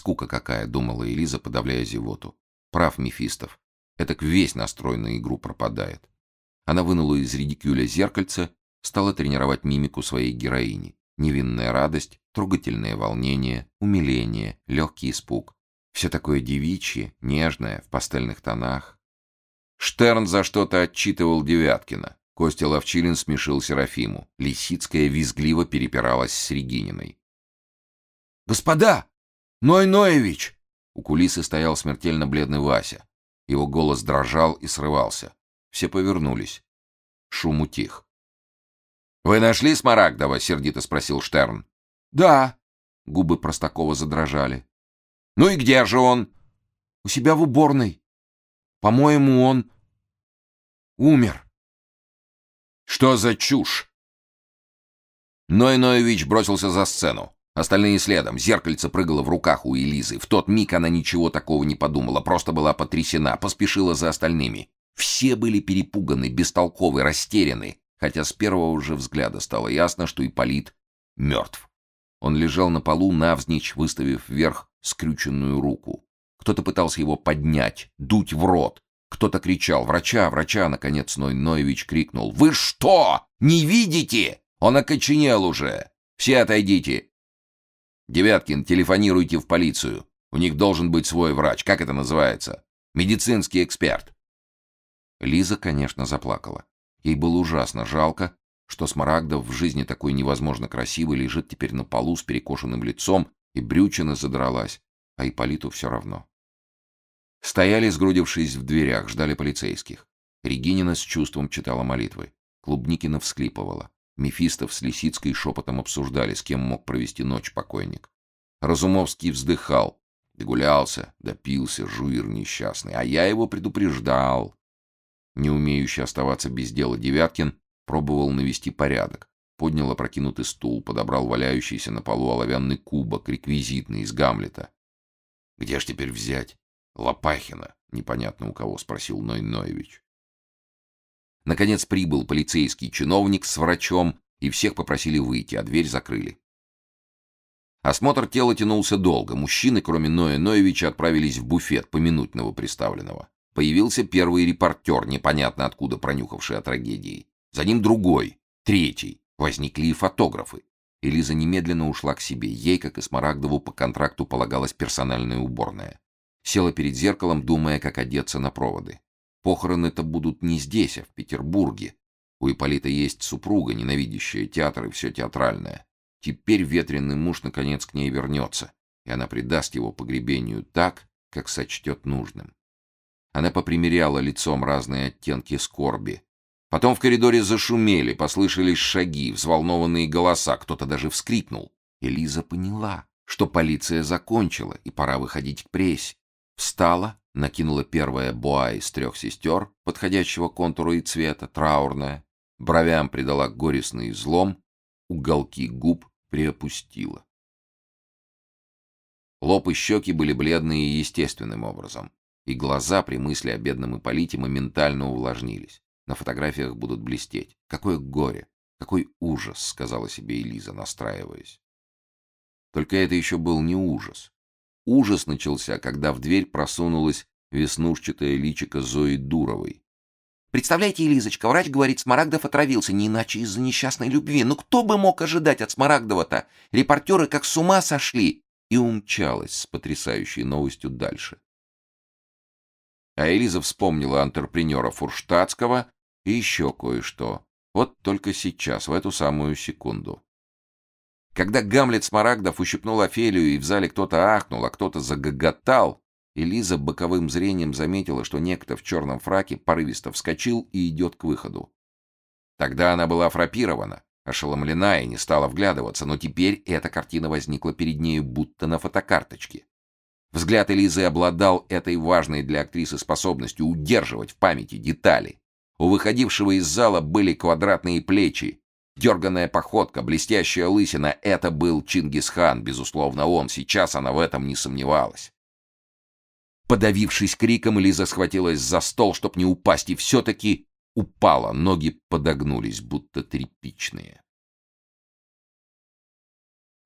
скука какая, думала Элиза, подавляя зевоту. Прав Мефистов. Этак весь настрой на игру пропадает. Она вынула из редикюля зеркальце, стала тренировать мимику своей героини. Невинная радость, трогательное волнение, умиление, легкий испуг. Все такое девичье, нежное, в пастельных тонах. Штерн за что-то отчитывал Девяткина. Костя Ловчилин смешил Серафиму. Лисицкая визгливо перепиралась с Регининой. «Господа! Ной Ноевич!» У кулисы стоял смертельно бледный Вася. Его голос дрожал и срывался. Все повернулись. Шум утих. «Вы нашли Смарагдова?» — сердито спросил Штерн. «Да». Губы Простакова задрожали. «Ну и где же он?» «У себя в уборной. По-моему, он умер». «Что за чушь?» Ной Ноевич бросился за сцену. Остальные следом. Зеркальце прыгало в руках у Элизы. В тот миг она ничего такого не подумала, просто была потрясена, поспешила за остальными. Все были перепуганы, бестолковы, растеряны, хотя с первого же взгляда стало ясно, что Ипполит мертв. Он лежал на полу, навзничь, выставив вверх скрюченную руку. Кто-то пытался его поднять, дуть в рот. Кто-то кричал «Врача! Врача!» Наконец Ной Ноевич крикнул «Вы что? Не видите? Он окоченел уже! Все отойдите! Девяткин, телефонируйте в полицию. У них должен быть свой врач. Как это называется? Медицинский эксперт. Лиза, конечно, заплакала. Ей было ужасно жалко, что Смарагдов в жизни такой невозможно красивый лежит теперь на полу с перекошенным лицом, и брючина задралась, а Ипполиту все равно. Стояли, сгрудившись в дверях, ждали полицейских. Регинина с чувством читала молитвы. Клубникина всклипывала. Мефистов с Лисицкой шепотом обсуждали, с кем мог провести ночь покойник. Разумовский вздыхал. Догулялся, допился, жуир несчастный. А я его предупреждал. Не умеющий оставаться без дела Девяткин пробовал навести порядок. Поднял опрокинутый стул, подобрал валяющийся на полу оловянный кубок, реквизитный, из Гамлета. «Где ж теперь взять?» «Лопахина», — непонятно у кого, спросил Ной Ноевич. Наконец прибыл полицейский чиновник с врачом, и всех попросили выйти, а дверь закрыли. Осмотр тела тянулся долго. Мужчины, кроме Ноя Ноевича, отправились в буфет помянуть новоприставленного. Появился первый репортер, непонятно откуда пронюхавший о трагедии. За ним другой, третий. Возникли и фотографы. Элиза немедленно ушла к себе. Ей, как и Смарагдову, по контракту полагалась персональная уборная. Села перед зеркалом, думая, как одеться на проводы. Похороны-то будут не здесь, а в Петербурге. У Ипполита есть супруга, ненавидящая театр и все театральное. Теперь ветреный муж наконец к ней вернется, и она придаст его погребению так, как сочтет нужным. Она попримеряла лицом разные оттенки скорби. Потом в коридоре зашумели, послышались шаги, взволнованные голоса, кто-то даже вскрикнул. Элиза поняла, что полиция закончила, и пора выходить к прессе. Встала, накинула первая боа из трех сестер, подходящего контуру и цвета, траурная, бровям придала горестный излом, уголки губ приопустила. Лоб и щеки были бледные естественным образом, и глаза при мысли о бедном Ипполите моментально увлажнились. На фотографиях будут блестеть. Какое горе, какой ужас, сказала себе Элиза, настраиваясь. Только это еще был не ужас. Ужас начался, когда в дверь просунулась веснушчатая личико Зои Дуровой. Представляете, Елизочка, врач говорит, Смарагдов отравился не иначе из-за несчастной любви. Ну кто бы мог ожидать от Смарагдова-то? Репортеры как с ума сошли. И умчалась с потрясающей новостью дальше. А Элиза вспомнила антрепренера Фурштадтского и еще кое-что. Вот только сейчас, в эту самую секунду. Когда Гамлет Смарагдов ущипнул Офелию, и в зале кто-то ахнул, а кто-то загоготал, Элиза боковым зрением заметила, что некто в черном фраке порывисто вскочил и идет к выходу. Тогда она была фрапирована, ошеломлена и не стала вглядываться, но теперь эта картина возникла перед нею будто на фотокарточке. Взгляд Элизы обладал этой важной для актрисы способностью удерживать в памяти детали. У выходившего из зала были квадратные плечи, Дерганная походка, блестящая лысина — это был Чингисхан, безусловно, он. Сейчас она в этом не сомневалась. Подавившись криком, Лиза схватилась за стол, чтоб не упасть, и все-таки упала. Ноги подогнулись, будто тряпичные.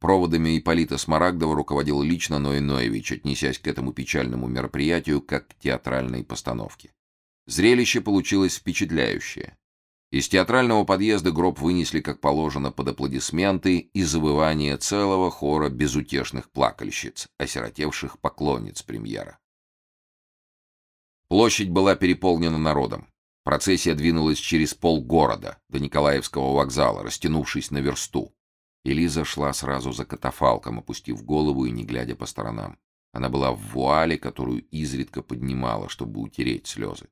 Проводами Ипполита Смарагдова руководил лично Ной Ноевич, отнесясь к этому печальному мероприятию как к театральной постановке. Зрелище получилось впечатляющее. Из театрального подъезда гроб вынесли, как положено, под аплодисменты и завывание целого хора безутешных плакальщиц, осиротевших поклонниц премьера. Площадь была переполнена народом. Процессия двинулась через полгорода до Николаевского вокзала, растянувшись на версту. Элиза шла сразу за катафалком, опустив голову и не глядя по сторонам. Она была в вуале, которую изредка поднимала, чтобы утереть слезы.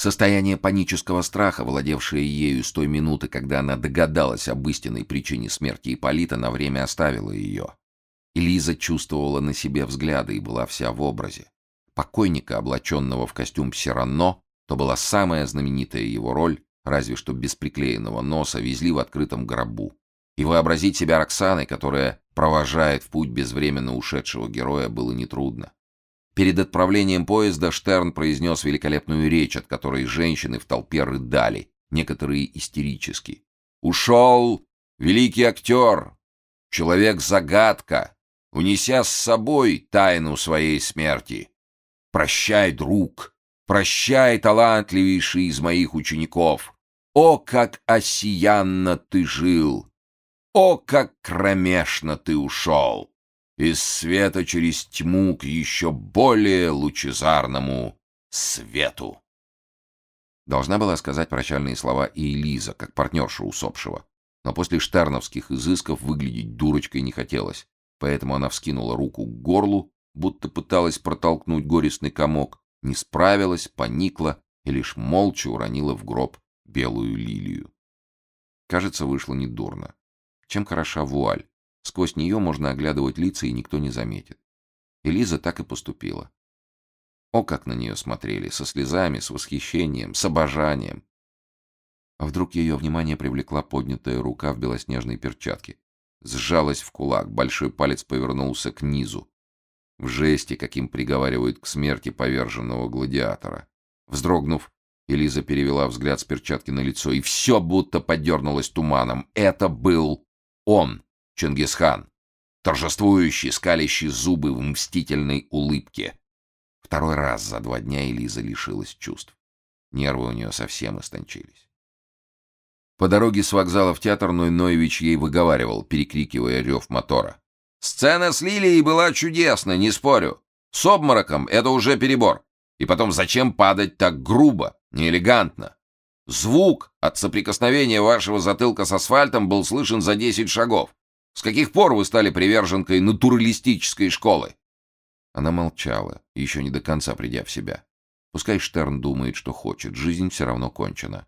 Состояние панического страха, владевшее ею с той минуты, когда она догадалась об истинной причине смерти Ипполита, на время оставило ее. Элиза чувствовала на себе взгляды и была вся в образе. Покойника, облаченного в костюм Сирано, то была самая знаменитая его роль, разве что без приклеенного носа, везли в открытом гробу. И вообразить себя Роксаной, которая провожает в путь безвременно ушедшего героя, было нетрудно. Перед отправлением поезда Штерн произнес великолепную речь, от которой женщины в толпе рыдали, некоторые истерически. «Ушел великий актер, человек-загадка, унеся с собой тайну своей смерти. Прощай, друг, Прощай, талантливейший из моих учеников! О, как осиянно ты жил! О, как кромешно ты ушел! Из света через тьму к еще более лучезарному свету. Должна была сказать прощальные слова и Элиза, как партнерша усопшего. Но после штерновских изысков выглядеть дурочкой не хотелось, поэтому она вскинула руку к горлу, будто пыталась протолкнуть горестный комок, не справилась, поникла и лишь молча уронила в гроб белую лилию. Кажется, вышло недурно. Чем хороша вуаль? Сквозь нее можно оглядывать лица, и никто не заметит. Элиза так и поступила. О, как на нее смотрели, со слезами, с восхищением, с обожанием. А вдруг ее внимание привлекла поднятая рука в белоснежной перчатке. Сжалась в кулак, большой палец повернулся к низу, в жесте, каким приговаривают к смерти поверженного гладиатора. Вздрогнув, Элиза перевела взгляд с перчатки на лицо, и все будто подернулось туманом. Это был он, Чингисхан, торжествующий, скалящий зубы в мстительной улыбке. Второй раз за два дня Элиза лишилась чувств. Нервы у нее совсем истончились. По дороге с вокзала в театр Ноевич ей выговаривал, перекрикивая рев мотора. Сцена с Лилией была чудесна, не спорю. С обмороком это уже перебор. И потом, зачем падать так грубо, неэлегантно? Звук от соприкосновения вашего затылка с асфальтом был слышен за 10 шагов. С каких пор вы стали приверженкой натуралистической школы? Она молчала, еще не до конца придя в себя. Пускай Штерн думает, что хочет, жизнь все равно кончена.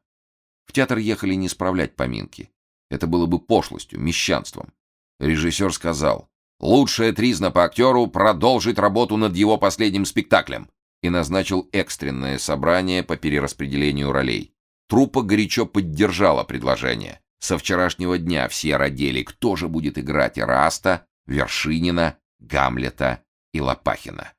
В театр ехали не справлять поминки. Это было бы пошлостью, мещанством. Режиссер сказал, Лучшая тризна по актеру продолжить работу над его последним спектаклем и назначил экстренное собрание по перераспределению ролей. Труппа горячо поддержала предложение. Со вчерашнего дня все родили, кто же будет играть Раста, Вершинина, Гамлета и Лопахина.